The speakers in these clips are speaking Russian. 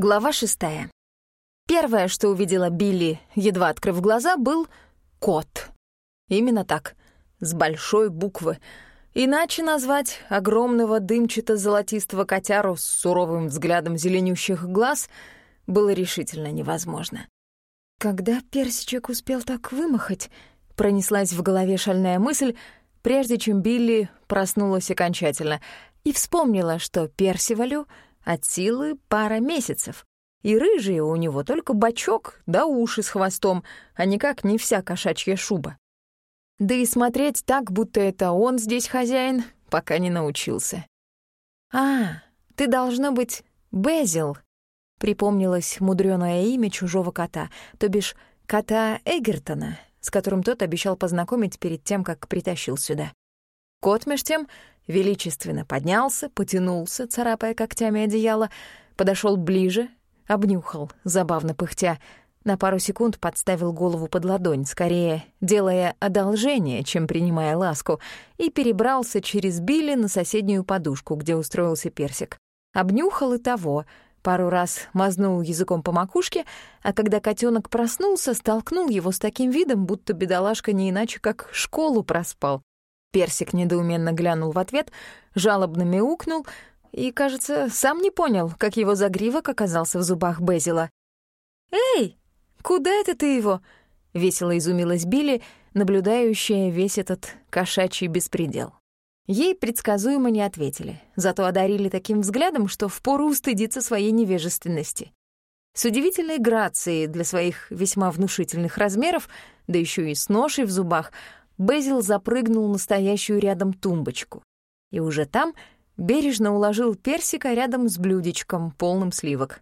Глава шестая. Первое, что увидела Билли, едва открыв глаза, был кот. Именно так, с большой буквы. Иначе назвать огромного дымчато-золотистого котяру с суровым взглядом зеленющих глаз было решительно невозможно. Когда персичек успел так вымахать, пронеслась в голове шальная мысль, прежде чем Билли проснулась окончательно и вспомнила, что Персивалю — от силы пара месяцев. И рыжие у него только бочок да уши с хвостом, а никак не вся кошачья шуба. Да и смотреть так, будто это он здесь хозяин, пока не научился. «А, ты должно быть Безил», — припомнилось мудрёное имя чужого кота, то бишь кота Эгертона, с которым тот обещал познакомить перед тем, как притащил сюда. Кот, меж тем, величественно поднялся, потянулся, царапая когтями одеяло, подошел ближе, обнюхал, забавно пыхтя, на пару секунд подставил голову под ладонь, скорее делая одолжение, чем принимая ласку, и перебрался через Билли на соседнюю подушку, где устроился персик. Обнюхал и того, пару раз мазнул языком по макушке, а когда котенок проснулся, столкнул его с таким видом, будто бедолашка не иначе как школу проспал. Персик недоуменно глянул в ответ, жалобно мяукнул и, кажется, сам не понял, как его загривок оказался в зубах Безила. «Эй, куда это ты его?» — весело изумилась Билли, наблюдающая весь этот кошачий беспредел. Ей предсказуемо не ответили, зато одарили таким взглядом, что впору устыдиться своей невежественности. С удивительной грацией для своих весьма внушительных размеров, да еще и с ношей в зубах — Безил запрыгнул на стоящую рядом тумбочку. И уже там бережно уложил персика рядом с блюдечком, полным сливок.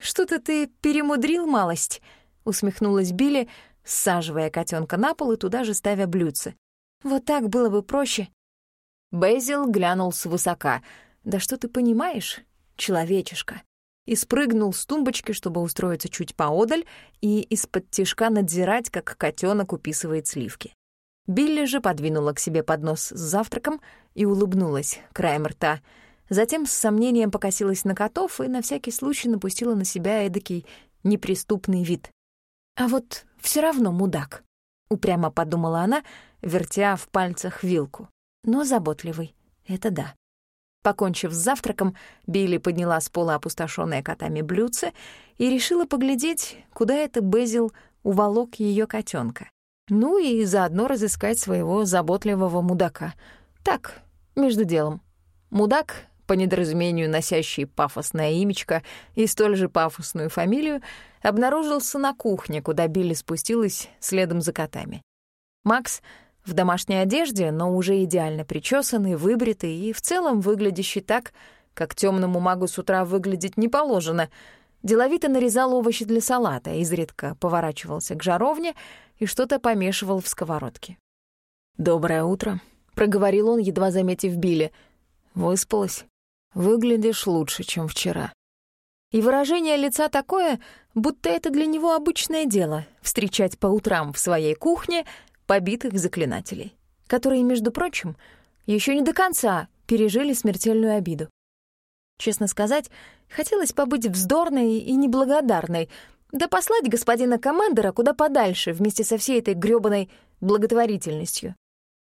«Что-то ты перемудрил малость», — усмехнулась Билли, саживая котенка на пол и туда же ставя блюдце. «Вот так было бы проще». Безил глянул свысока. «Да что ты понимаешь, человечишка?» И спрыгнул с тумбочки, чтобы устроиться чуть поодаль и из-под тишка надзирать, как котенок уписывает сливки. Билли же подвинула к себе поднос с завтраком и улыбнулась краем рта. Затем с сомнением покосилась на котов и на всякий случай напустила на себя эдакий неприступный вид. «А вот все равно мудак», — упрямо подумала она, вертя в пальцах вилку. «Но заботливый, это да». Покончив с завтраком, Билли подняла с пола опустошенное котами блюдце и решила поглядеть, куда это Безил уволок ее котенка. Ну и заодно разыскать своего заботливого мудака. Так, между делом. Мудак, по недоразумению носящий пафосное имечко и столь же пафосную фамилию, обнаружился на кухне, куда Билли спустилась следом за котами. Макс в домашней одежде, но уже идеально причесанный, выбритый и в целом выглядящий так, как темному магу с утра выглядеть не положено — Деловито нарезал овощи для салата, изредка поворачивался к жаровне и что-то помешивал в сковородке. «Доброе утро», — проговорил он, едва заметив Билли. «Выспалась? Выглядишь лучше, чем вчера». И выражение лица такое, будто это для него обычное дело — встречать по утрам в своей кухне побитых заклинателей, которые, между прочим, еще не до конца пережили смертельную обиду. Честно сказать, хотелось побыть вздорной и неблагодарной, да послать господина командора куда подальше вместе со всей этой грёбаной благотворительностью.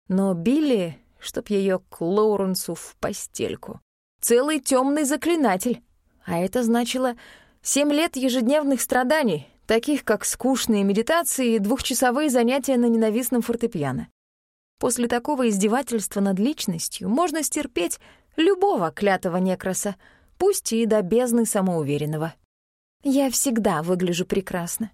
Но Билли, чтоб ее к Лоуренсу в постельку, целый темный заклинатель. А это значило семь лет ежедневных страданий, таких как скучные медитации и двухчасовые занятия на ненавистном фортепиано. После такого издевательства над личностью можно стерпеть любого клятого некраса, пусть и до бездны самоуверенного. Я всегда выгляжу прекрасно.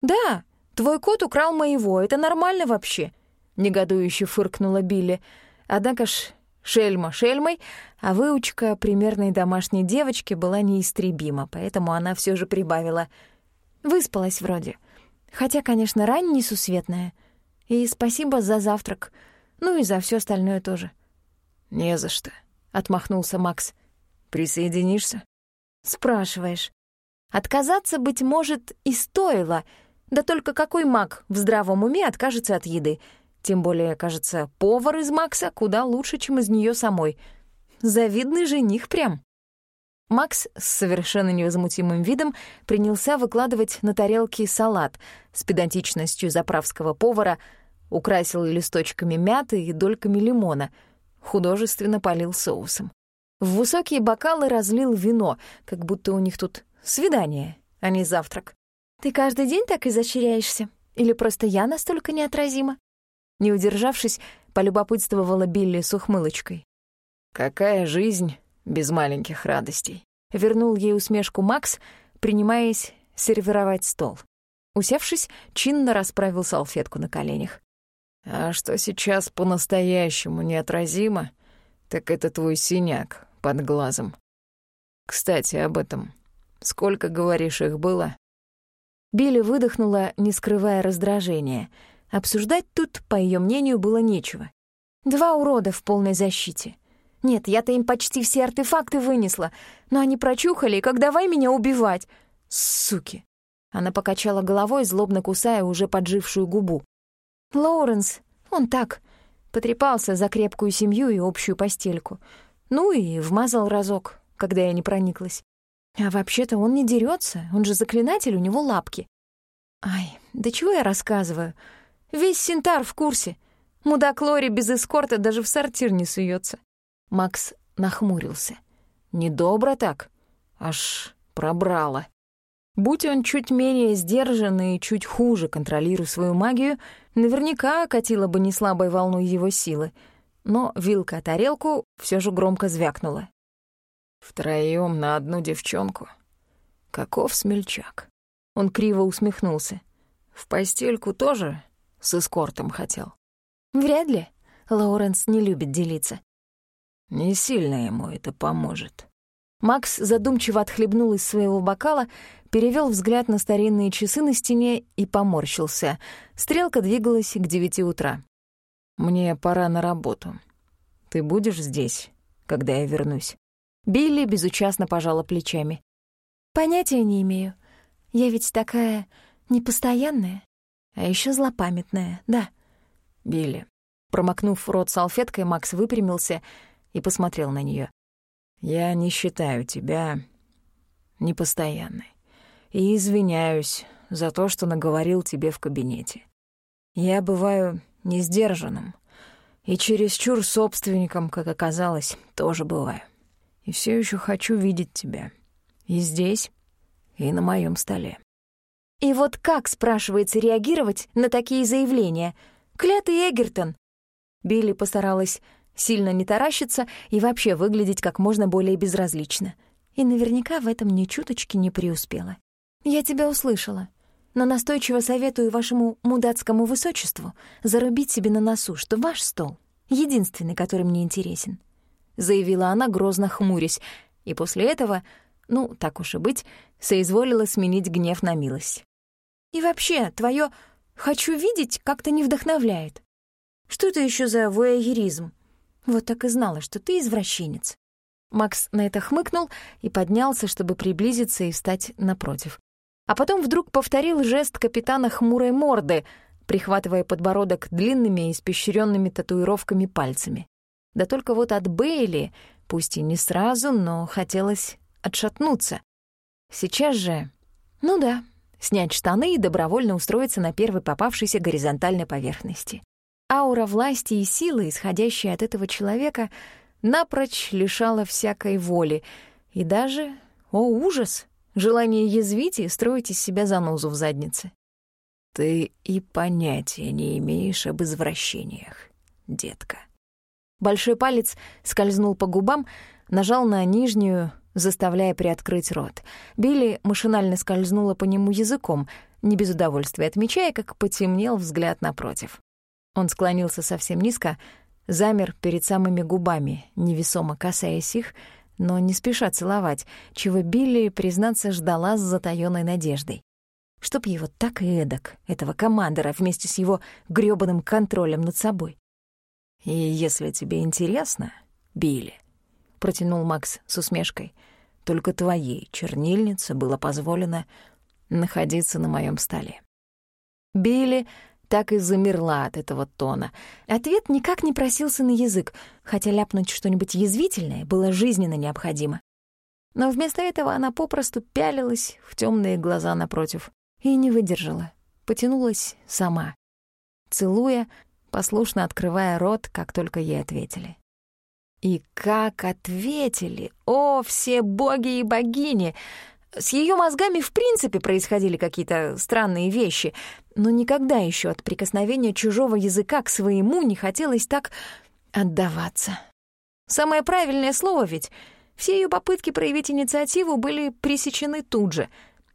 «Да, твой кот украл моего, это нормально вообще», — негодующе фыркнула Билли. Однако ж шельма шельмой, а выучка примерной домашней девочки была неистребима, поэтому она все же прибавила. Выспалась вроде. Хотя, конечно, рань несусветная. И спасибо за завтрак. Ну и за все остальное тоже. «Не за что», отмахнулся Макс. Присоединишься? Спрашиваешь. Отказаться, быть может, и стоило. Да только какой маг в здравом уме откажется от еды? Тем более, кажется, повар из Макса куда лучше, чем из нее самой. Завидный жених прям. Макс с совершенно невозмутимым видом принялся выкладывать на тарелки салат с педантичностью заправского повара, украсил листочками мяты и дольками лимона, художественно полил соусом. В высокие бокалы разлил вино, как будто у них тут свидание, а не завтрак. «Ты каждый день так изощряешься? Или просто я настолько неотразима?» Не удержавшись, полюбопытствовала Билли с ухмылочкой. «Какая жизнь без маленьких радостей?» Вернул ей усмешку Макс, принимаясь сервировать стол. Усевшись, чинно расправил салфетку на коленях. «А что сейчас по-настоящему неотразимо, так это твой синяк под глазом. Кстати, об этом. Сколько, говоришь, их было?» Билли выдохнула, не скрывая раздражения. Обсуждать тут, по ее мнению, было нечего. Два урода в полной защите. Нет, я-то им почти все артефакты вынесла, но они прочухали, как давай меня убивать. Суки. Она покачала головой, злобно кусая уже поджившую губу. Лоуренс, он так, потрепался за крепкую семью и общую постельку. Ну и вмазал разок, когда я не прониклась. А вообще-то он не дерется, он же заклинатель, у него лапки. Ай, да чего я рассказываю? Весь Синтар в курсе. Мудак Лори без эскорта даже в сортир не суется. Макс нахмурился. Недобро так, аж пробрало. Будь он чуть менее сдержанный и чуть хуже контролируя свою магию, наверняка окатила бы неслабой волной его силы. Но вилка тарелку все же громко звякнула. Втроем на одну девчонку. Каков смельчак. Он криво усмехнулся. В постельку тоже с эскортом хотел. Вряд ли. Лоуренс не любит делиться. Не сильно ему это поможет. Макс задумчиво отхлебнул из своего бокала, перевел взгляд на старинные часы на стене и поморщился. Стрелка двигалась к девяти утра. «Мне пора на работу. Ты будешь здесь, когда я вернусь?» Билли безучастно пожала плечами. «Понятия не имею. Я ведь такая непостоянная, а еще злопамятная, да». «Билли». Промокнув рот салфеткой, Макс выпрямился — и посмотрел на нее. «Я не считаю тебя непостоянной и извиняюсь за то, что наговорил тебе в кабинете. Я бываю несдержанным и чересчур собственником, как оказалось, тоже бываю. И все еще хочу видеть тебя и здесь, и на моем столе». И вот как, спрашивается, реагировать на такие заявления? Клятый Эгертон. Билли постаралась сильно не таращиться и вообще выглядеть как можно более безразлично. И наверняка в этом ни чуточки не преуспела. «Я тебя услышала, но настойчиво советую вашему мудацкому высочеству зарубить себе на носу, что ваш стол — единственный, который мне интересен», — заявила она, грозно хмурясь, и после этого, ну, так уж и быть, соизволила сменить гнев на милость. «И вообще, твое «хочу видеть» как-то не вдохновляет. Что это еще за воягеризм?» Вот так и знала, что ты извращенец. Макс на это хмыкнул и поднялся, чтобы приблизиться и встать напротив. А потом вдруг повторил жест капитана хмурой морды, прихватывая подбородок длинными и испещренными татуировками пальцами. Да только вот от Бейли, пусть и не сразу, но хотелось отшатнуться. Сейчас же, ну да, снять штаны и добровольно устроиться на первой попавшейся горизонтальной поверхности. Аура власти и силы, исходящая от этого человека, напрочь лишала всякой воли. И даже, о ужас, желание язвить и строить из себя занозу в заднице. «Ты и понятия не имеешь об извращениях, детка». Большой палец скользнул по губам, нажал на нижнюю, заставляя приоткрыть рот. Билли машинально скользнула по нему языком, не без удовольствия отмечая, как потемнел взгляд напротив. Он склонился совсем низко, замер перед самыми губами, невесомо касаясь их, но не спеша целовать, чего Билли, признаться, ждала с затаённой надеждой. Чтоб его так и эдак, этого командора, вместе с его грёбаным контролем над собой. «И если тебе интересно, Билли», — протянул Макс с усмешкой, «только твоей чернильнице было позволено находиться на моем столе». Билли так и замерла от этого тона. Ответ никак не просился на язык, хотя ляпнуть что-нибудь язвительное было жизненно необходимо. Но вместо этого она попросту пялилась в темные глаза напротив и не выдержала, потянулась сама, целуя, послушно открывая рот, как только ей ответили. И как ответили! О, все боги и богини! С ее мозгами в принципе происходили какие-то странные вещи, но никогда еще от прикосновения чужого языка к своему не хотелось так отдаваться. Самое правильное слово ведь. Все ее попытки проявить инициативу были пресечены тут же,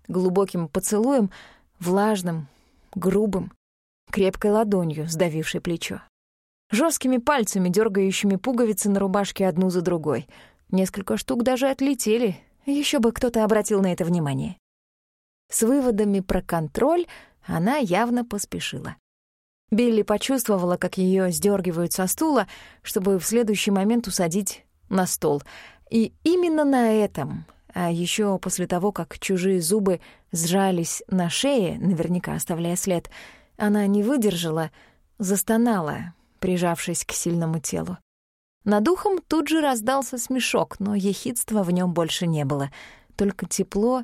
глубоким поцелуем, влажным, грубым, крепкой ладонью, сдавившей плечо. жесткими пальцами, дергающими пуговицы на рубашке одну за другой. Несколько штук даже отлетели, еще бы кто-то обратил на это внимание. С выводами про контроль она явно поспешила. Билли почувствовала, как ее сдергивают со стула, чтобы в следующий момент усадить на стол. И именно на этом, а еще после того, как чужие зубы сжались на шее, наверняка оставляя след, она не выдержала, застонала, прижавшись к сильному телу. Над ухом тут же раздался смешок, но ехидства в нем больше не было, только тепло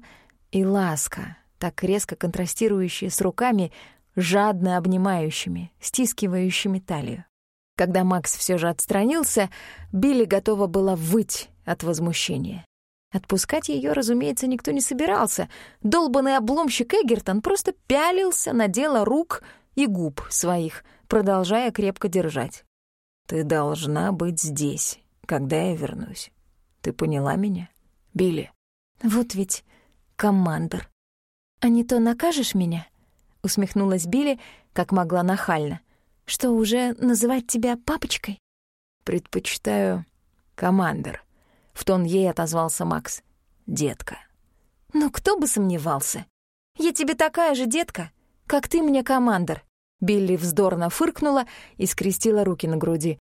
и ласка, так резко контрастирующие с руками, жадно обнимающими, стискивающими талию. Когда Макс все же отстранился, Билли готова была выть от возмущения. Отпускать ее, разумеется, никто не собирался. Долбанный обломщик Эгертон просто пялился на дело рук и губ своих, продолжая крепко держать. Ты должна быть здесь, когда я вернусь. Ты поняла меня, Билли? Вот ведь командор. А не то накажешь меня? Усмехнулась Билли, как могла нахально. Что, уже называть тебя папочкой? Предпочитаю командор. В тон ей отозвался Макс. Детка. Ну, кто бы сомневался. Я тебе такая же детка, как ты мне командор. Билли вздорно фыркнула и скрестила руки на груди.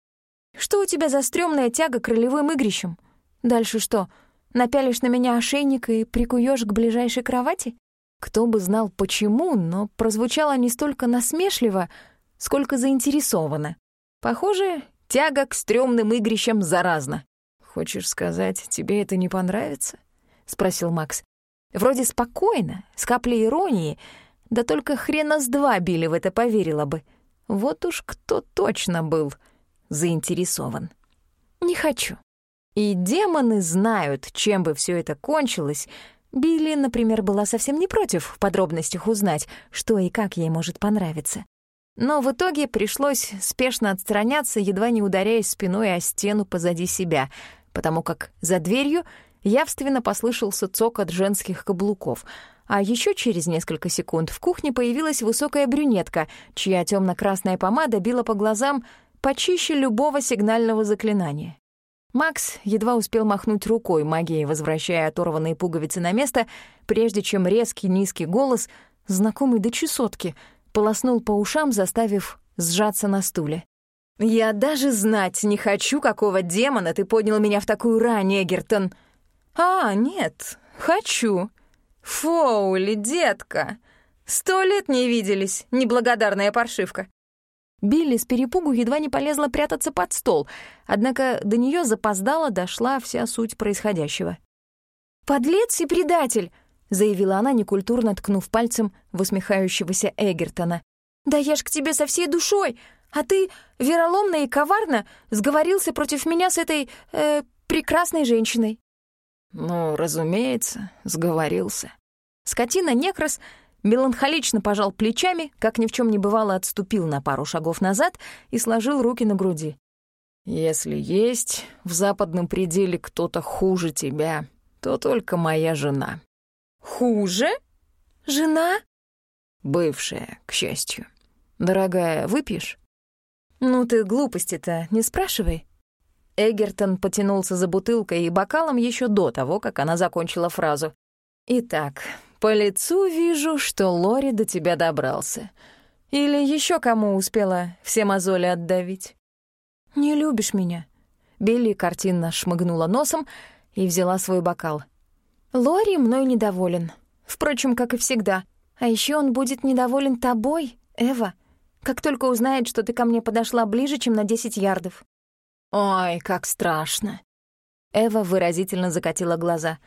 «Что у тебя за стрёмная тяга к ролевым игрищам? Дальше что, напялишь на меня ошейник и прикуешь к ближайшей кровати?» Кто бы знал почему, но прозвучало не столько насмешливо, сколько заинтересованно. Похоже, тяга к стрёмным игрищам заразна. «Хочешь сказать, тебе это не понравится?» — спросил Макс. Вроде спокойно, с каплей иронии — да только хрена с два Билли в это поверила бы. Вот уж кто точно был заинтересован. Не хочу. И демоны знают, чем бы все это кончилось. Билли, например, была совсем не против в подробностях узнать, что и как ей может понравиться. Но в итоге пришлось спешно отстраняться, едва не ударяясь спиной о стену позади себя, потому как за дверью явственно послышался цокот женских каблуков — а еще через несколько секунд в кухне появилась высокая брюнетка, чья темно-красная помада била по глазам почище любого сигнального заклинания. Макс едва успел махнуть рукой магией, возвращая оторванные пуговицы на место, прежде чем резкий низкий голос, знакомый до чесотки, полоснул по ушам, заставив сжаться на стуле. «Я даже знать не хочу, какого демона ты поднял меня в такую рань, Эгертон!» «А, нет, хочу!» «Фоули, детка! Сто лет не виделись, неблагодарная паршивка!» Билли с перепугу едва не полезла прятаться под стол, однако до нее запоздала дошла вся суть происходящего. «Подлец и предатель!» — заявила она, некультурно ткнув пальцем в усмехающегося Эгертона. «Да я ж к тебе со всей душой, а ты вероломно и коварно сговорился против меня с этой... Э, прекрасной женщиной». «Ну, разумеется, сговорился». Скотина Некрас меланхолично пожал плечами, как ни в чем не бывало, отступил на пару шагов назад и сложил руки на груди. «Если есть в западном пределе кто-то хуже тебя, то только моя жена». «Хуже? Жена?» «Бывшая, к счастью. Дорогая, выпьешь?» «Ну ты глупости-то не спрашивай», Эгертон потянулся за бутылкой и бокалом еще до того, как она закончила фразу. «Итак, по лицу вижу, что Лори до тебя добрался. Или еще кому успела все мозоли отдавить?» «Не любишь меня?» Билли картинно шмыгнула носом и взяла свой бокал. «Лори мной недоволен. Впрочем, как и всегда. А еще он будет недоволен тобой, Эва, как только узнает, что ты ко мне подошла ближе, чем на десять ярдов. «Ой, как страшно!» Эва выразительно закатила глаза.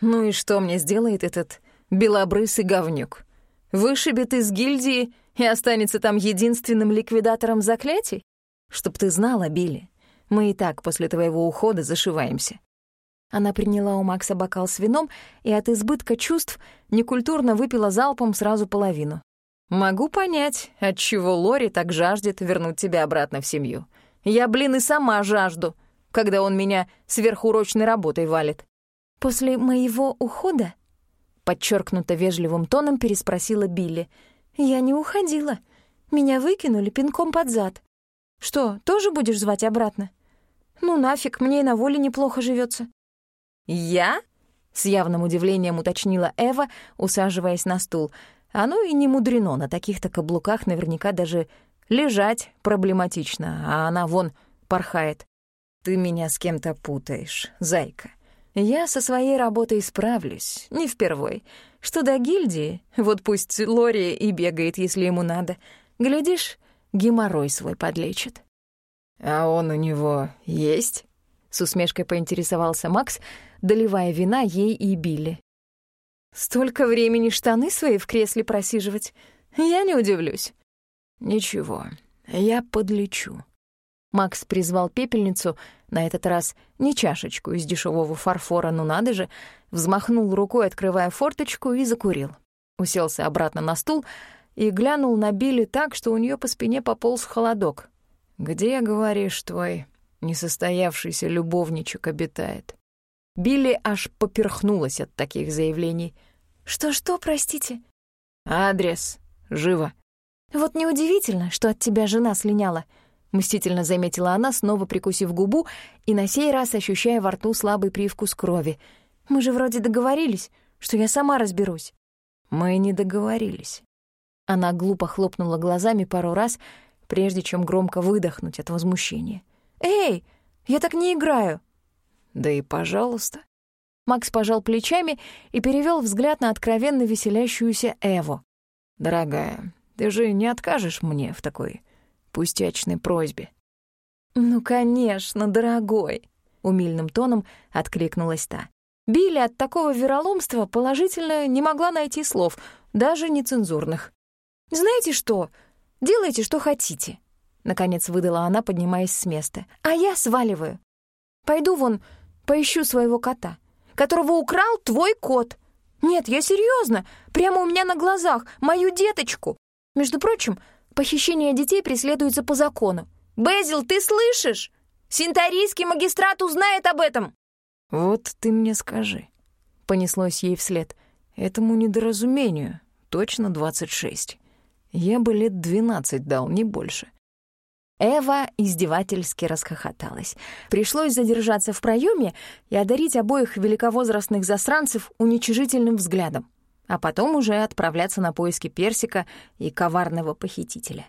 Ну и что мне сделает этот белобрысый говнюк? Вышибет из гильдии и останется там единственным ликвидатором заклятий? Чтоб ты знала, Билли, мы и так после твоего ухода зашиваемся. Она приняла у Макса бокал с вином и от избытка чувств некультурно выпила залпом сразу половину. «Могу понять, отчего Лори так жаждет вернуть тебя обратно в семью. Я, блин, и сама жажду, когда он меня сверхурочной работой валит». «После моего ухода?» Подчеркнуто вежливым тоном переспросила Билли. «Я не уходила. Меня выкинули пинком под зад. Что, тоже будешь звать обратно? Ну нафиг, мне и на воле неплохо живется. «Я?» — с явным удивлением уточнила Эва, усаживаясь на стул. Оно и не мудрено, на таких-то каблуках наверняка даже лежать проблематично, а она вон порхает. «Ты меня с кем-то путаешь, зайка. Я со своей работой справлюсь, не впервой. Что до гильдии, вот пусть Лори и бегает, если ему надо. Глядишь, геморрой свой подлечит». «А он у него есть?» — с усмешкой поинтересовался Макс, доливая вина ей и Билли. «Столько времени штаны свои в кресле просиживать. Я не удивлюсь». «Ничего, я подлечу». Макс призвал пепельницу, на этот раз не чашечку из дешевого фарфора, ну надо же, взмахнул рукой, открывая форточку, и закурил. Уселся обратно на стул и глянул на Билли так, что у нее по спине пополз холодок. «Где, говоришь, твой несостоявшийся любовничек обитает?» Билли аж поперхнулась от таких заявлений. «Что-что, простите?» «Адрес. Живо». «Вот неудивительно, что от тебя жена слиняла», — мстительно заметила она, снова прикусив губу и на сей раз ощущая во рту слабый привкус крови. «Мы же вроде договорились, что я сама разберусь». «Мы не договорились». Она глупо хлопнула глазами пару раз, прежде чем громко выдохнуть от возмущения. «Эй, я так не играю!» Да и пожалуйста. Макс пожал плечами и перевел взгляд на откровенно веселящуюся Эву. «Дорогая, ты же не откажешь мне в такой пустячной просьбе?» «Ну, конечно, дорогой», — умильным тоном откликнулась та. Билли от такого вероломства положительно не могла найти слов, даже нецензурных. «Знаете что? Делайте, что хотите», — наконец выдала она, поднимаясь с места. «А я сваливаю. Пойду вон Поищу своего кота, которого украл твой кот. Нет, я серьезно, прямо у меня на глазах, мою деточку. Между прочим, похищение детей преследуется по закону. Безил, ты слышишь? Синтарийский магистрат узнает об этом. Вот ты мне скажи. Понеслось ей вслед. Этому недоразумению точно двадцать шесть. Я бы лет двенадцать дал, не больше. Эва издевательски расхохоталась. Пришлось задержаться в проеме и одарить обоих великовозрастных засранцев уничижительным взглядом, а потом уже отправляться на поиски персика и коварного похитителя.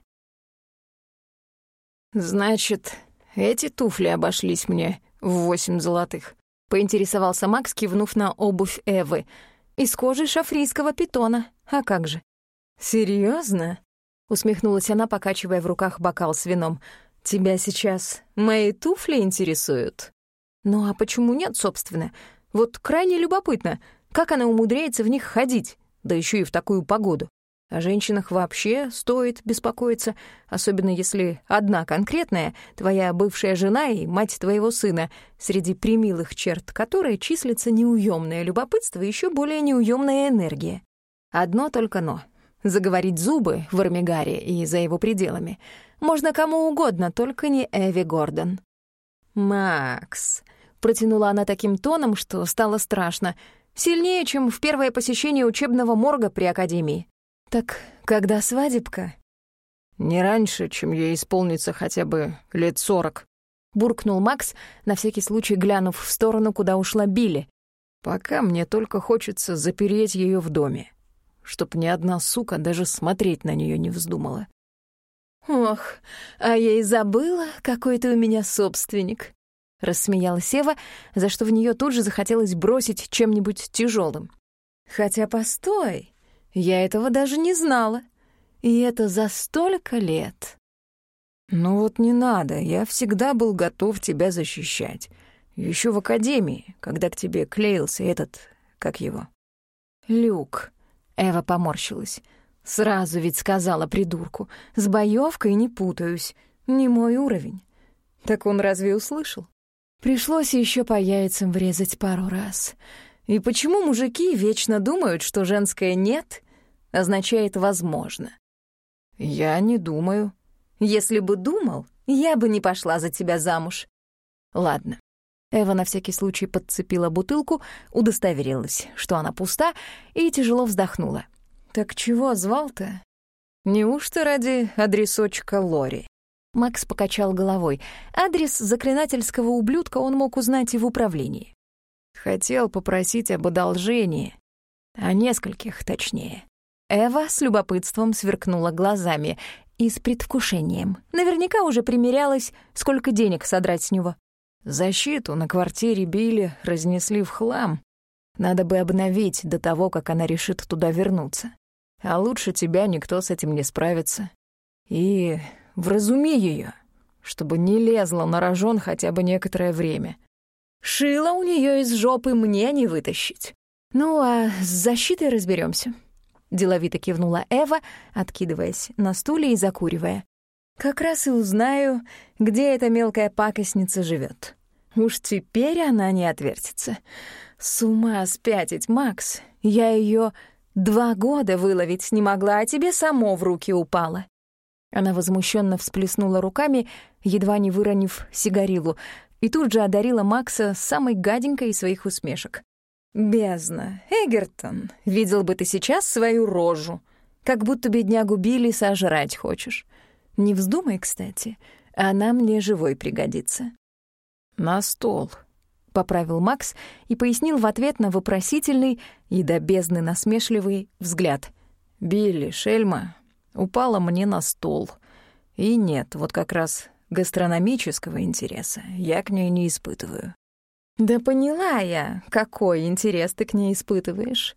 «Значит, эти туфли обошлись мне в восемь золотых», — поинтересовался Макс, кивнув на обувь Эвы. «Из кожи шафрийского питона. А как же?» Серьезно? усмехнулась она, покачивая в руках бокал с вином. «Тебя сейчас мои туфли интересуют?» «Ну а почему нет, собственно? Вот крайне любопытно, как она умудряется в них ходить, да еще и в такую погоду. О женщинах вообще стоит беспокоиться, особенно если одна конкретная, твоя бывшая жена и мать твоего сына, среди примилых черт которой числится неуемное любопытство и еще более неуемная энергия. Одно только «но» заговорить зубы в Армигаре и за его пределами можно кому угодно, только не Эви Гордон. «Макс», — протянула она таким тоном, что стало страшно, сильнее, чем в первое посещение учебного морга при Академии. «Так когда свадебка?» «Не раньше, чем ей исполнится хотя бы лет сорок», — буркнул Макс, на всякий случай глянув в сторону, куда ушла Билли. «Пока мне только хочется запереть ее в доме чтоб ни одна сука даже смотреть на нее не вздумала. «Ох, а я и забыла, какой ты у меня собственник», — рассмеялась Сева, за что в нее тут же захотелось бросить чем-нибудь тяжелым. «Хотя постой, я этого даже не знала. И это за столько лет». «Ну вот не надо, я всегда был готов тебя защищать. Еще в академии, когда к тебе клеился этот, как его?» «Люк», — Эва поморщилась. «Сразу ведь сказала придурку. С боевкой не путаюсь. Не мой уровень». Так он разве услышал? Пришлось еще по яйцам врезать пару раз. И почему мужики вечно думают, что женское «нет» означает «возможно»? «Я не думаю». «Если бы думал, я бы не пошла за тебя замуж». «Ладно». Эва на всякий случай подцепила бутылку, удостоверилась, что она пуста, и тяжело вздохнула. «Так чего звал-то? Неужто ради адресочка Лори?» Макс покачал головой. Адрес заклинательского ублюдка он мог узнать и в управлении. Хотел попросить об одолжении. О нескольких, точнее. Эва с любопытством сверкнула глазами и с предвкушением. Наверняка уже примерялась, сколько денег содрать с него. Защиту на квартире Билли разнесли в хлам. Надо бы обновить до того, как она решит туда вернуться. А лучше тебя никто с этим не справится. И вразуми ее, чтобы не лезла на рожон хотя бы некоторое время. Шила у нее из жопы мне не вытащить. Ну, а с защитой разберемся. Деловито кивнула Эва, откидываясь на стуле и закуривая. Как раз и узнаю, где эта мелкая пакостница живет. Уж теперь она не отвертится. С ума спятить, Макс. Я ее два года выловить не могла, а тебе само в руки упала. Она возмущенно всплеснула руками, едва не выронив сигарилу, и тут же одарила Макса самой гаденькой из своих усмешек. «Бездна, Эгертон, видел бы ты сейчас свою рожу, как будто беднягу Билли сожрать хочешь. Не вздумай, кстати, она мне живой пригодится». «На стол», — поправил Макс и пояснил в ответ на вопросительный и до бездны насмешливый взгляд. «Билли, Шельма, упала мне на стол. И нет, вот как раз гастрономического интереса я к ней не испытываю. Да поняла я, какой интерес ты к ней испытываешь.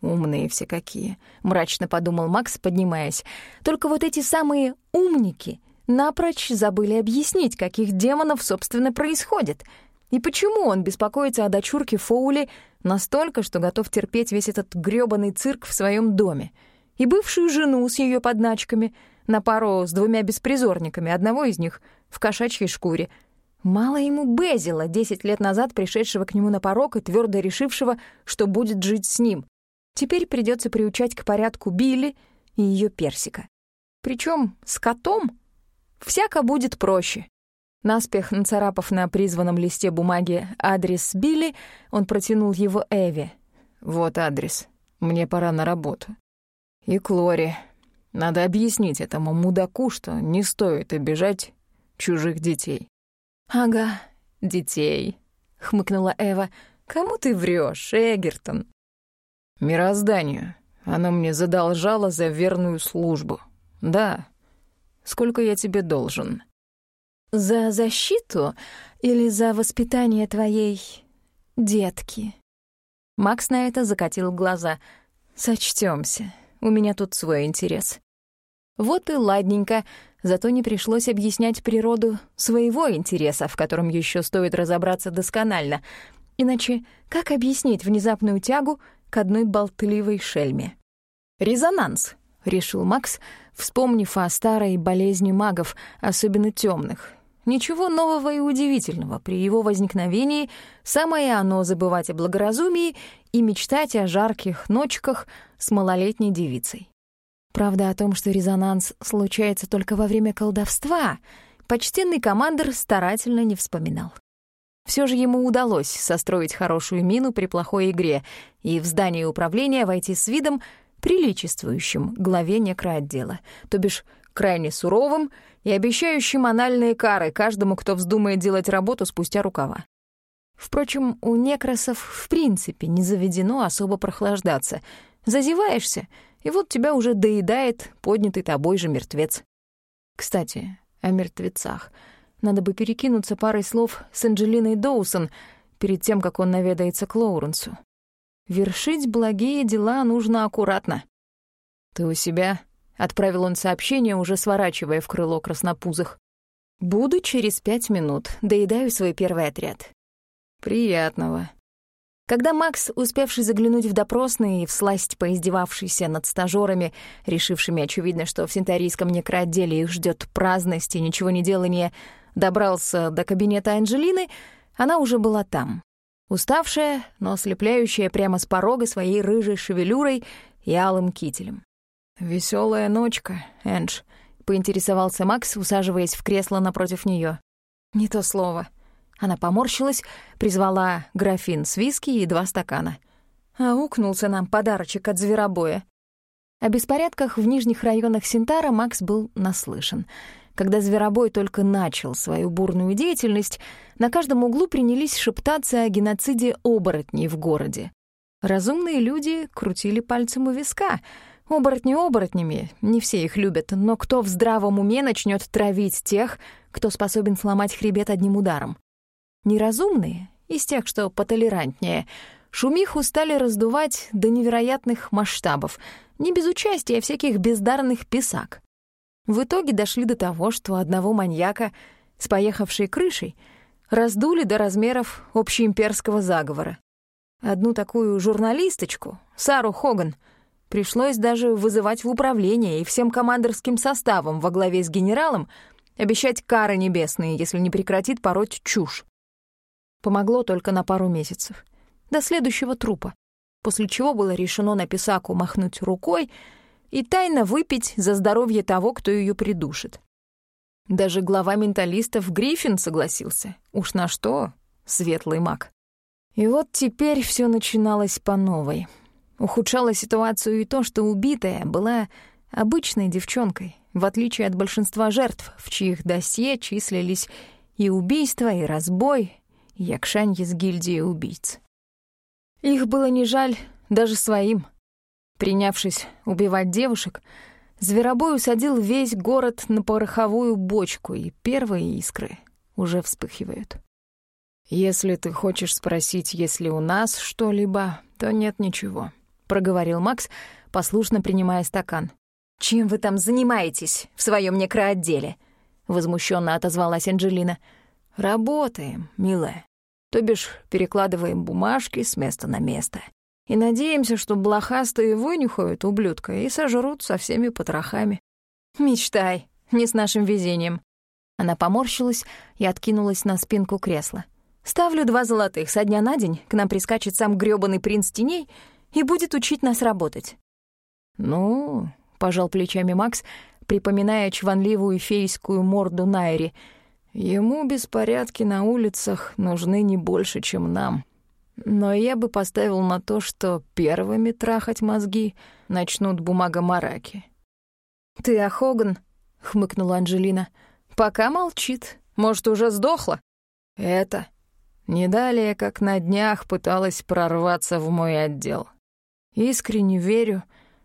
Умные все какие, мрачно подумал Макс, поднимаясь. Только вот эти самые умники напрочь забыли объяснить, каких демонов, собственно, происходит. И почему он беспокоится о дочурке Фоули настолько, что готов терпеть весь этот грёбаный цирк в своем доме — и бывшую жену с ее подначками, на пару с двумя беспризорниками, одного из них в кошачьей шкуре. Мало ему Безила, десять лет назад пришедшего к нему на порог и твердо решившего, что будет жить с ним. Теперь придется приучать к порядку Билли и ее персика. Причем с котом всяко будет проще. Наспех нацарапав на призванном листе бумаги адрес Билли, он протянул его Эве. «Вот адрес. Мне пора на работу». И Клори. Надо объяснить этому мудаку, что не стоит обижать чужих детей. «Ага, детей», — хмыкнула Эва. «Кому ты врешь, Эгертон?» «Мирозданию. Оно мне задолжало за верную службу. Да. Сколько я тебе должен?» «За защиту или за воспитание твоей детки?» Макс на это закатил глаза. «Сочтёмся. У меня тут свой интерес. Вот и ладненько, зато не пришлось объяснять природу своего интереса, в котором еще стоит разобраться досконально. Иначе как объяснить внезапную тягу к одной болтливой шельме? «Резонанс», — решил Макс, вспомнив о старой болезни магов, особенно темных. Ничего нового и удивительного. При его возникновении самое оно забывать о благоразумии и мечтать о жарких ночках с малолетней девицей. Правда о том, что резонанс случается только во время колдовства, почтенный командир старательно не вспоминал. Все же ему удалось состроить хорошую мину при плохой игре и в здание управления войти с видом, приличествующим главе некроотдела, то бишь крайне суровым и обещающим анальные кары каждому, кто вздумает делать работу спустя рукава. Впрочем, у некросов в принципе не заведено особо прохлаждаться. Зазеваешься, и вот тебя уже доедает поднятый тобой же мертвец. Кстати, о мертвецах. Надо бы перекинуться парой слов с Анджелиной Доусон перед тем, как он наведается к Лоуренсу. Вершить благие дела нужно аккуратно. «Ты у себя?» — отправил он сообщение, уже сворачивая в крыло краснопузых. «Буду через пять минут. Доедаю свой первый отряд. «Приятного». Когда Макс, успевший заглянуть в допросный и всласть поиздевавшийся над стажерами, решившими, очевидно, что в синтарийском некроотделе их ждет праздность и ничего не делание, добрался до кабинета Анжелины, она уже была там. Уставшая, но ослепляющая прямо с порога своей рыжей шевелюрой и алым кителем. Веселая ночка, Эндж», — поинтересовался Макс, усаживаясь в кресло напротив нее. «Не то слово». Она поморщилась, призвала графин с виски и два стакана. А укнулся нам подарочек от зверобоя. О беспорядках в нижних районах Синтара Макс был наслышан. Когда зверобой только начал свою бурную деятельность, на каждом углу принялись шептаться о геноциде оборотней в городе. Разумные люди крутили пальцем у виска. Оборотни оборотнями, не все их любят, но кто в здравом уме начнет травить тех, кто способен сломать хребет одним ударом? Неразумные, из тех, что потолерантнее, шумиху стали раздувать до невероятных масштабов, не без участия всяких бездарных писак. В итоге дошли до того, что одного маньяка с поехавшей крышей раздули до размеров общеимперского заговора. Одну такую журналисточку, Сару Хоган, пришлось даже вызывать в управление и всем командорским составом во главе с генералом обещать кары небесные, если не прекратит пороть чушь. Помогло только на пару месяцев. До следующего трупа. После чего было решено на писаку махнуть рукой и тайно выпить за здоровье того, кто ее придушит. Даже глава менталистов Гриффин согласился. Уж на что, светлый маг. И вот теперь все начиналось по новой. Ухудшало ситуацию и то, что убитая была обычной девчонкой, в отличие от большинства жертв, в чьих досье числились и убийства, и разбой, Якшань из гильдии убийц. Их было не жаль даже своим. Принявшись убивать девушек, Зверобой усадил весь город на пороховую бочку, и первые искры уже вспыхивают. «Если ты хочешь спросить, есть ли у нас что-либо, то нет ничего», — проговорил Макс, послушно принимая стакан. «Чем вы там занимаетесь в своем некроотделе?» — возмущенно отозвалась Анджелина. Работаем, милая. То бишь, перекладываем бумажки с места на место. И надеемся, что блохастые вынюхают ублюдка и сожрут со всеми потрохами. Мечтай, не с нашим везением. Она поморщилась и откинулась на спинку кресла. Ставлю два золотых. Со дня на день к нам прискачет сам грёбаный принц теней и будет учить нас работать. «Ну...» — пожал плечами Макс, припоминая чванливую фейскую морду Найри — Ему беспорядки на улицах нужны не больше, чем нам. Но я бы поставил на то, что первыми трахать мозги начнут бумага-мараки. «Ты Ахоган?» — хмыкнула Анжелина. «Пока молчит. Может, уже сдохла?» «Это...» Не далее, как на днях пыталась прорваться в мой отдел. Искренне верю,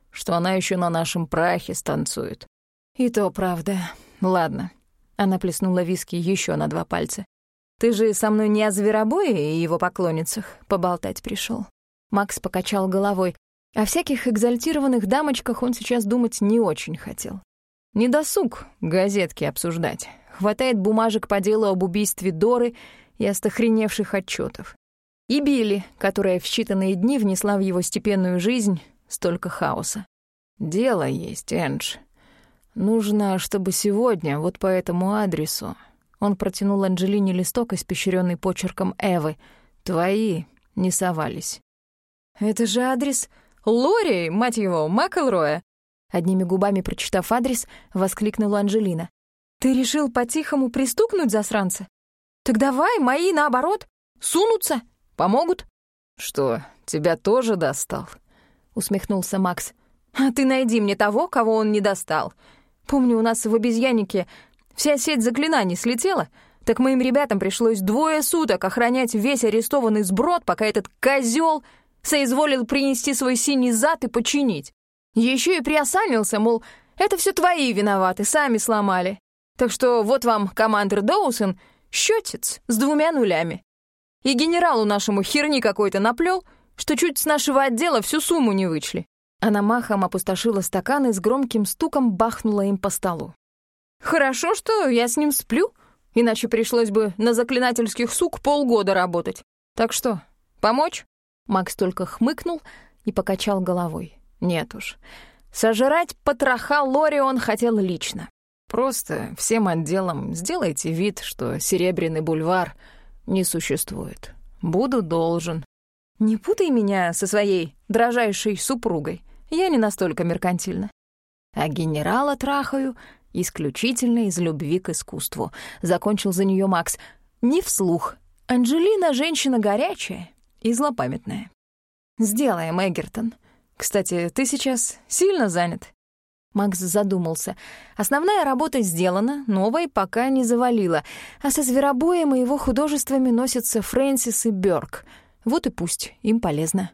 что она еще на нашем прахе станцует. И то правда. Ладно, она плеснула виски еще на два пальца. «Ты же со мной не о зверобое и его поклонницах поболтать пришел. Макс покачал головой. О всяких экзальтированных дамочках он сейчас думать не очень хотел. Не досуг газетки обсуждать. Хватает бумажек по делу об убийстве Доры и остохреневших отчетов. И Билли, которая в считанные дни внесла в его степенную жизнь столько хаоса. «Дело есть, Эндж», Нужно, чтобы сегодня, вот по этому адресу. Он протянул Анджелине листок, испещренный почерком Эвы. Твои не совались. Это же адрес Лори, мать его, Макэлроя. Одними губами прочитав адрес, воскликнула Анджелина. «Ты решил по-тихому пристукнуть засранца? Так давай, мои, наоборот, сунутся, помогут». «Что, тебя тоже достал?» — усмехнулся Макс. «А ты найди мне того, кого он не достал. Помню, у нас в обезьяннике вся сеть заклинаний слетела, так моим ребятам пришлось двое суток охранять весь арестованный сброд, пока этот козел соизволил принести свой синий зад и починить. Еще и приосанился, мол, это все твои виноваты, сами сломали. Так что вот вам, командир Доусон, счетец с двумя нулями. И генералу нашему херни какой-то наплел, что чуть с нашего отдела всю сумму не вычли. Она махом опустошила стакан и с громким стуком бахнула им по столу. «Хорошо, что я с ним сплю, иначе пришлось бы на заклинательских сук полгода работать. Так что, помочь?» Макс только хмыкнул и покачал головой. Нет уж. Сожрать потроха Лори он хотел лично. Просто всем отделом сделайте вид, что Серебряный бульвар не существует. Буду должен. Не путай меня со своей дрожайшей супругой. Я не настолько меркантильна. А генерала трахаю исключительно из любви к искусству. Закончил за нее Макс. Не вслух. Анжелина — женщина горячая и злопамятная. Сделаем, Эгертон. Кстати, ты сейчас сильно занят? Макс задумался. Основная работа сделана, новой пока не завалила, а со зверобоем и его художествами носятся Фрэнсис и Бёрк. Вот и пусть, им полезно.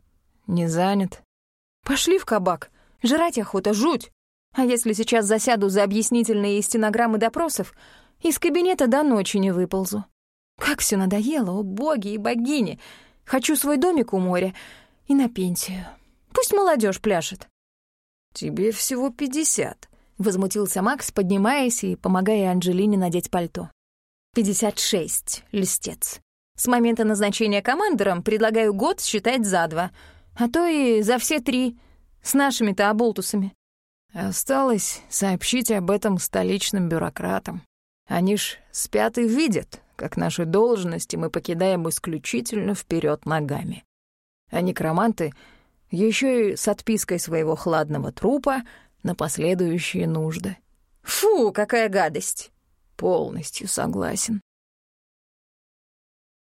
Не занят. Пошли в кабак. Жрать охота, жуть. А если сейчас засяду за объяснительные стенограммы допросов, из кабинета до ночи не выползу. Как все надоело, о боги и богини. Хочу свой домик у моря и на пенсию. Пусть молодежь пляшет. «Тебе всего пятьдесят», — возмутился Макс, поднимаясь и помогая Анжелине надеть пальто. «Пятьдесят шесть, листец. С момента назначения командором предлагаю год считать за два, а то и за все три, с нашими-то оболтусами». Осталось сообщить об этом столичным бюрократам. Они ж спят и видят, как наши должности мы покидаем исключительно вперед ногами. А некроманты еще и с отпиской своего хладного трупа на последующие нужды. Фу, какая гадость! Полностью согласен.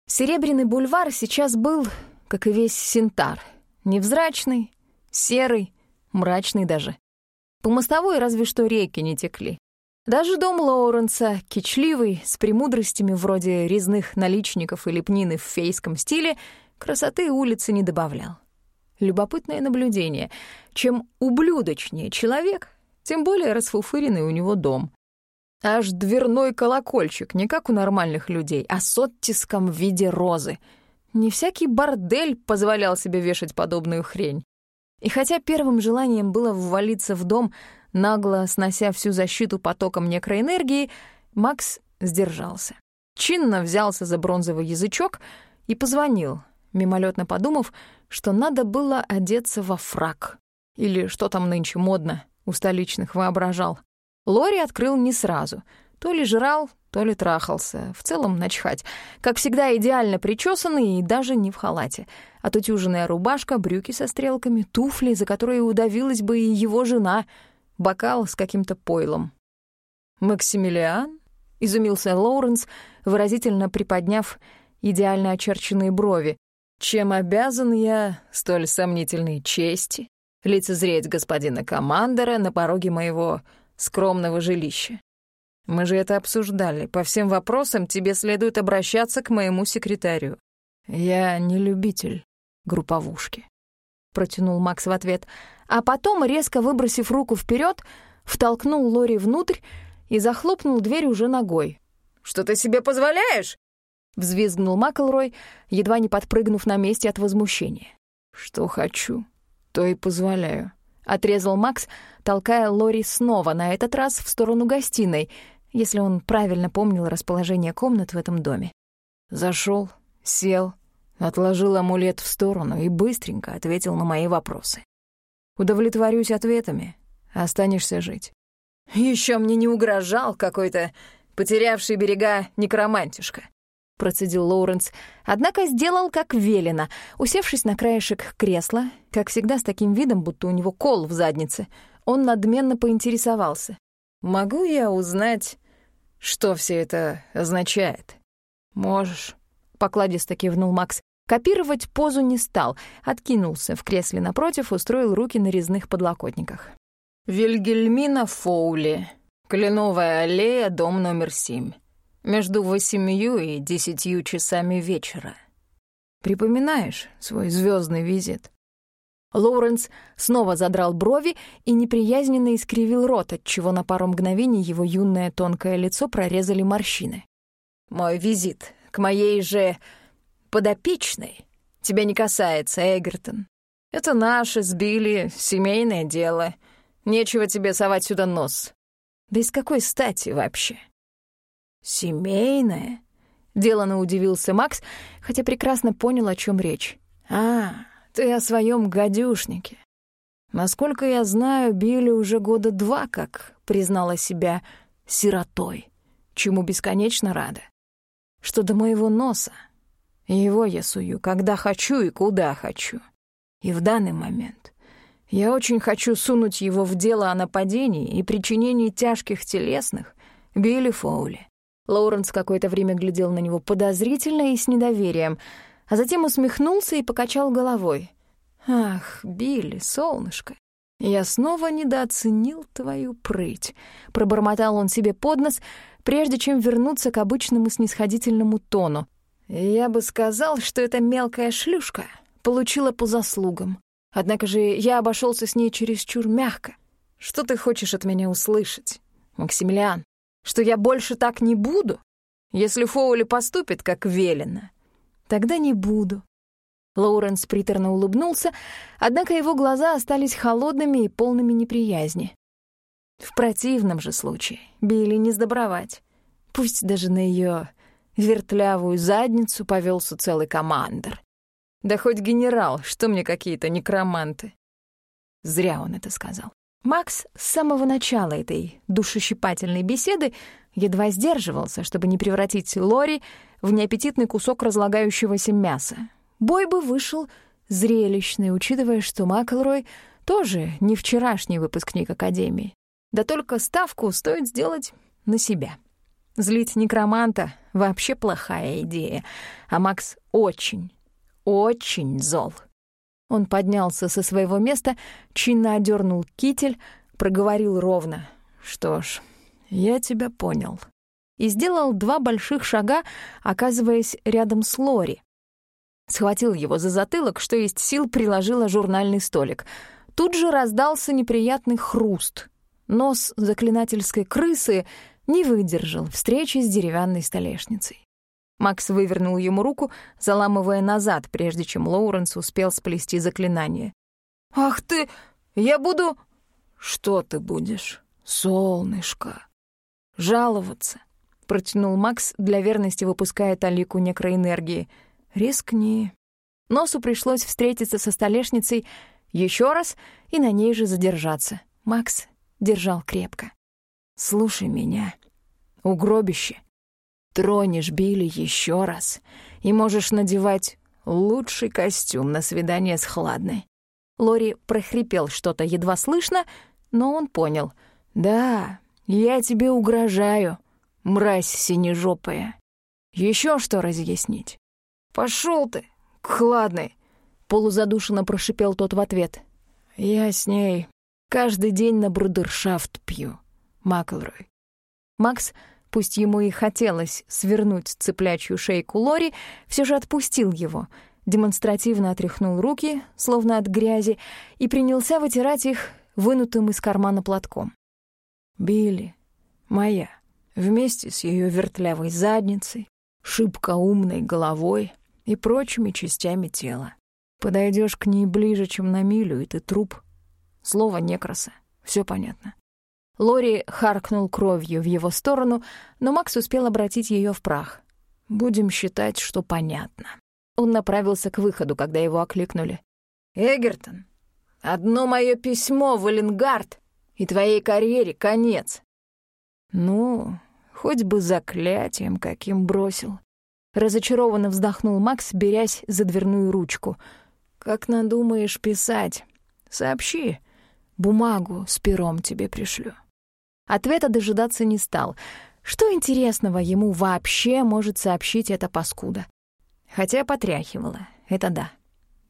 Серебряный бульвар сейчас был, как и весь Синтар, невзрачный, серый, мрачный даже. По мостовой разве что реки не текли. Даже дом Лоуренса, кичливый, с премудростями вроде резных наличников и лепнины в фейском стиле, красоты улицы не добавлял. Любопытное наблюдение. Чем ублюдочнее человек, тем более расфуфыренный у него дом. Аж дверной колокольчик, не как у нормальных людей, а с оттиском в виде розы. Не всякий бордель позволял себе вешать подобную хрень. И хотя первым желанием было ввалиться в дом, нагло снося всю защиту потоком некроэнергии, Макс сдержался. Чинно взялся за бронзовый язычок и позвонил, мимолетно подумав, что надо было одеться во фрак. Или что там нынче модно, у столичных воображал. Лори открыл не сразу. То ли жрал, то ли трахался. В целом начхать. Как всегда, идеально причесанный и даже не в халате. Отутюженная рубашка, брюки со стрелками, туфли, за которые удавилась бы и его жена, бокал с каким-то пойлом. «Максимилиан?» — изумился Лоуренс, выразительно приподняв идеально очерченные брови, чем обязан я столь сомнительной чести лицезреть господина командора на пороге моего скромного жилища? Мы же это обсуждали. По всем вопросам тебе следует обращаться к моему секретарю. Я не любитель групповушки. Протянул Макс в ответ, а потом, резко выбросив руку вперед, втолкнул Лори внутрь и захлопнул дверь уже ногой. «Что ты себе позволяешь?» Взвизгнул Маклрой, едва не подпрыгнув на месте от возмущения. «Что хочу, то и позволяю», — отрезал Макс, толкая Лори снова, на этот раз в сторону гостиной, если он правильно помнил расположение комнат в этом доме. Зашел, сел, отложил амулет в сторону и быстренько ответил на мои вопросы. «Удовлетворюсь ответами, останешься жить». Еще мне не угрожал какой-то потерявший берега некромантишка. — процедил Лоуренс, однако сделал как велено, усевшись на краешек кресла, как всегда с таким видом, будто у него кол в заднице. Он надменно поинтересовался. «Могу я узнать, что все это означает?» «Можешь», — покладисто кивнул Макс. Копировать позу не стал, откинулся в кресле напротив, устроил руки на резных подлокотниках. «Вильгельмина Фоули, Кленовая аллея, дом номер семь» между восемью и десятью часами вечера. Припоминаешь свой звездный визит? Лоуренс снова задрал брови и неприязненно искривил рот, отчего на пару мгновений его юное тонкое лицо прорезали морщины. «Мой визит к моей же подопечной тебя не касается, Эгертон. Это наше с Билли семейное дело. Нечего тебе совать сюда нос. Да из какой стати вообще?» «Семейное?» — делано удивился Макс, хотя прекрасно понял, о чем речь. «А, «Ты о своем гадюшнике. Насколько я знаю, Билли уже года два как признала себя сиротой, чему бесконечно рада. Что до моего носа, его я сую, когда хочу и куда хочу. И в данный момент я очень хочу сунуть его в дело о нападении и причинении тяжких телесных Билли Фоули. Лоуренс какое-то время глядел на него подозрительно и с недоверием, а затем усмехнулся и покачал головой. «Ах, Билли, солнышко, я снова недооценил твою прыть», — пробормотал он себе под нос, прежде чем вернуться к обычному снисходительному тону. «Я бы сказал, что эта мелкая шлюшка получила по заслугам. Однако же я обошелся с ней чересчур мягко. Что ты хочешь от меня услышать, Максимилиан? Что я больше так не буду? Если Фоули поступит, как велено, тогда не буду. Лоуренс приторно улыбнулся, однако его глаза остались холодными и полными неприязни. В противном же случае Билли не сдобровать. Пусть даже на ее вертлявую задницу повелся целый командир. Да хоть генерал, что мне какие-то некроманты. Зря он это сказал. Макс с самого начала этой душещипательной беседы едва сдерживался, чтобы не превратить Лори в неаппетитный кусок разлагающегося мяса. Бой бы вышел зрелищный, учитывая, что Маклрой тоже не вчерашний выпускник Академии. Да только ставку стоит сделать на себя. Злить некроманта — вообще плохая идея, а Макс очень, очень зол. Он поднялся со своего места, чинно одернул китель, проговорил ровно. «Что ж, я тебя понял». И сделал два больших шага, оказываясь рядом с Лори. Схватил его за затылок, что есть сил, приложила журнальный столик. Тут же раздался неприятный хруст. Нос заклинательской крысы не выдержал встречи с деревянной столешницей. Макс вывернул ему руку, заламывая назад, прежде чем Лоуренс успел сплести заклинание. «Ах ты! Я буду...» «Что ты будешь, солнышко?» «Жаловаться», — протянул Макс, для верности выпуская талику некроэнергии. «Рискни». Носу пришлось встретиться со столешницей еще раз и на ней же задержаться. Макс держал крепко. «Слушай меня. Угробище Тронешь Билли еще раз, и можешь надевать лучший костюм на свидание с Хладной. Лори прохрипел что-то едва слышно, но он понял. «Да, я тебе угрожаю, мразь синежопая. Еще что разъяснить?» Пошел ты, к Хладной!» Полузадушенно прошипел тот в ответ. «Я с ней каждый день на брудершафт пью, Маклрой». Макс пусть ему и хотелось свернуть цыплячью шейку Лори, все же отпустил его, демонстративно отряхнул руки, словно от грязи, и принялся вытирать их вынутым из кармана платком. «Билли, моя, вместе с ее вертлявой задницей, шибко умной головой и прочими частями тела. Подойдешь к ней ближе, чем на милю, и ты труп. Слово некраса, все понятно. Лори харкнул кровью в его сторону, но Макс успел обратить ее в прах. «Будем считать, что понятно». Он направился к выходу, когда его окликнули. «Эгертон, одно мое письмо в Эленгард, и твоей карьере конец». «Ну, хоть бы заклятием каким бросил». Разочарованно вздохнул Макс, берясь за дверную ручку. «Как надумаешь писать, сообщи, бумагу с пером тебе пришлю». Ответа дожидаться не стал. Что интересного ему вообще может сообщить эта паскуда? Хотя потряхивала, это да.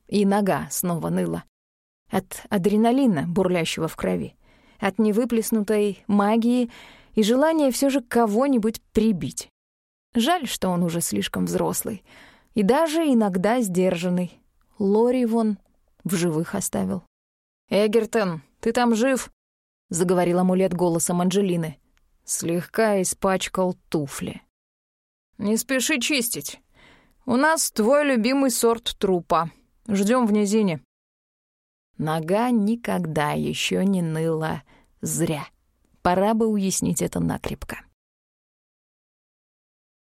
И нога снова ныла. От адреналина, бурлящего в крови. От невыплеснутой магии и желания все же кого-нибудь прибить. Жаль, что он уже слишком взрослый. И даже иногда сдержанный. Лори вон в живых оставил. «Эгертон, ты там жив?» — заговорил амулет голосом Анджелины. Слегка испачкал туфли. «Не спеши чистить. У нас твой любимый сорт трупа. Ждем в низине». Нога никогда еще не ныла зря. Пора бы уяснить это накрепко.